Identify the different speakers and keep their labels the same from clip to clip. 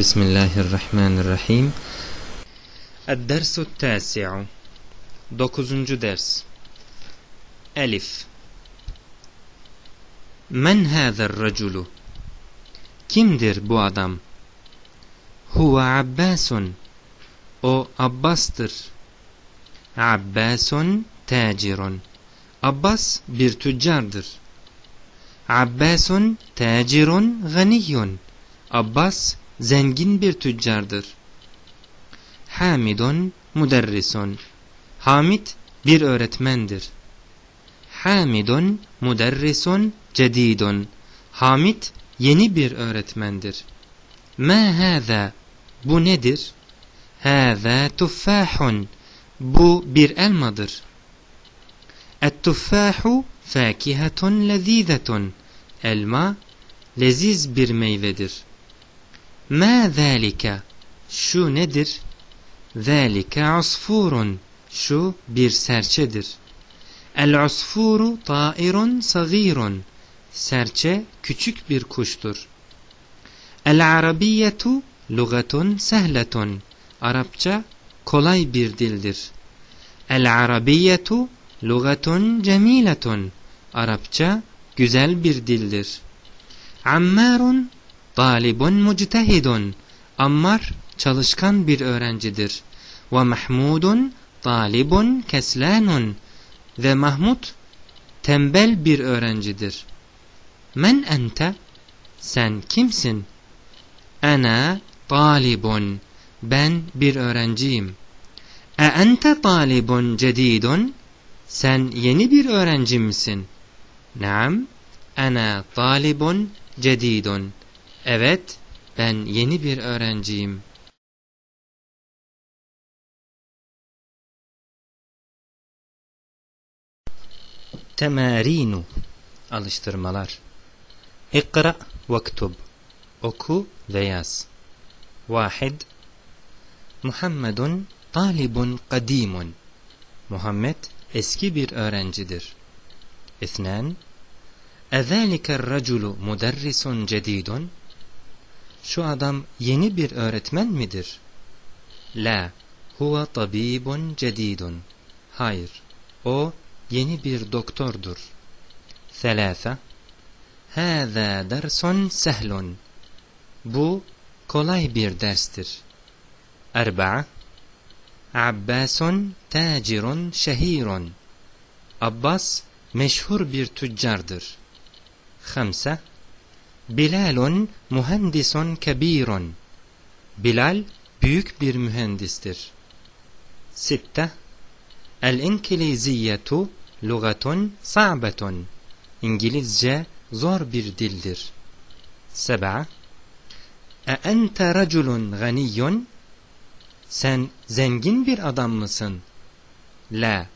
Speaker 1: بسم الله الرحمن الرحيم. الدرس التاسع. 9. درس. ألف. من هذا الرجل؟ kimdir بو أدم؟ هو عباس. أو أباستر. عباس تاجر. عباس bir tüccardır عباس تاجر غني. أباس zengin bir tüccardır. Hamidun müderrisun. Hamid bir öğretmendir. Hamidun müderrisun cedidun. Hamid yeni bir öğretmendir. Ma hâzâ bu nedir? Hâzâ tuffâhun. Bu bir elmadır. Et-tuffâhu fâkihetun lezîzetun. Elma leziz bir meyvedir. Ma zâlike şu nedir? Zâlike asfurun şu bir serçedir. El asfuru ta'irun sagirun serçe küçük bir kuştur. El arabiyyetu lugatun sehletun Arapça kolay bir dildir. El arabiyyetu lugatun cemiletun Arapça güzel bir dildir. Ammarun talibun muctehidun Ammar çalışkan bir öğrencidir. Ve Mahmudun talibun keslanun ve Mahmud tembel bir öğrencidir. Men ente sen kimsin? Ana talibun ben bir öğrenciyim. E ente talibun cedidun sen yeni bir öğrenci misin? Naam ana talibun cedidun Evet, ben yeni bir öğrenciyim. Temarinu Alıştırmalar İkra vektub Oku ve yaz. Vahid Muhammedun talibun kadimun Muhammed eski bir öğrencidir. İthnan اَذَٰلِكَ الرَّجُلُ مُدَرِّسٌ جَد۪يدٌ şu adam yeni bir öğretmen midir? La, huve tabibun cedidun. Hayır, o yeni bir doktordur. Selâfe, hâzâ dersun sehlun. Bu kolay bir derstir. Erba'a, Abbasun tacirun şehirun. Abbas meşhur bir tüccardır. Hamsa Bilalun muhendisun kebirun. Bilal büyük bir mühendistir. Sitte El-İnkiliziyetu lugatun sa'betun. İngilizce zor bir dildir. Seba E ente raculun ganiyyun. Sen zengin bir adam mısın? La.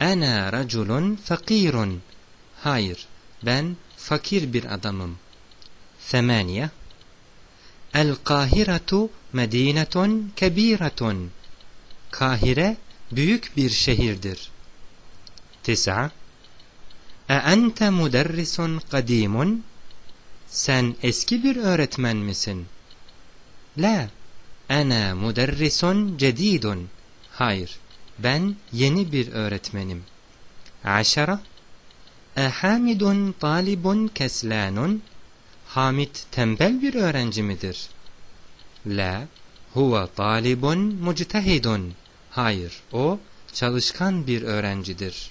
Speaker 1: Ana raculun fakirun. Hayır, ben fakir bir adamım. Semaniye El-Kahiretu medinetun kebiretun. Kahire büyük bir şehirdir. Tis'a E ente müderrisun kadimun? Sen eski bir öğretmen misin? La, ana müderrisun cedidun. Hayır, ben yeni bir öğretmenim. Aşara Ehamidun talibun keslanun Hamid tembel bir öğrenci midir? La, huve talibun muctehidun. Hayır, o çalışkan bir öğrencidir.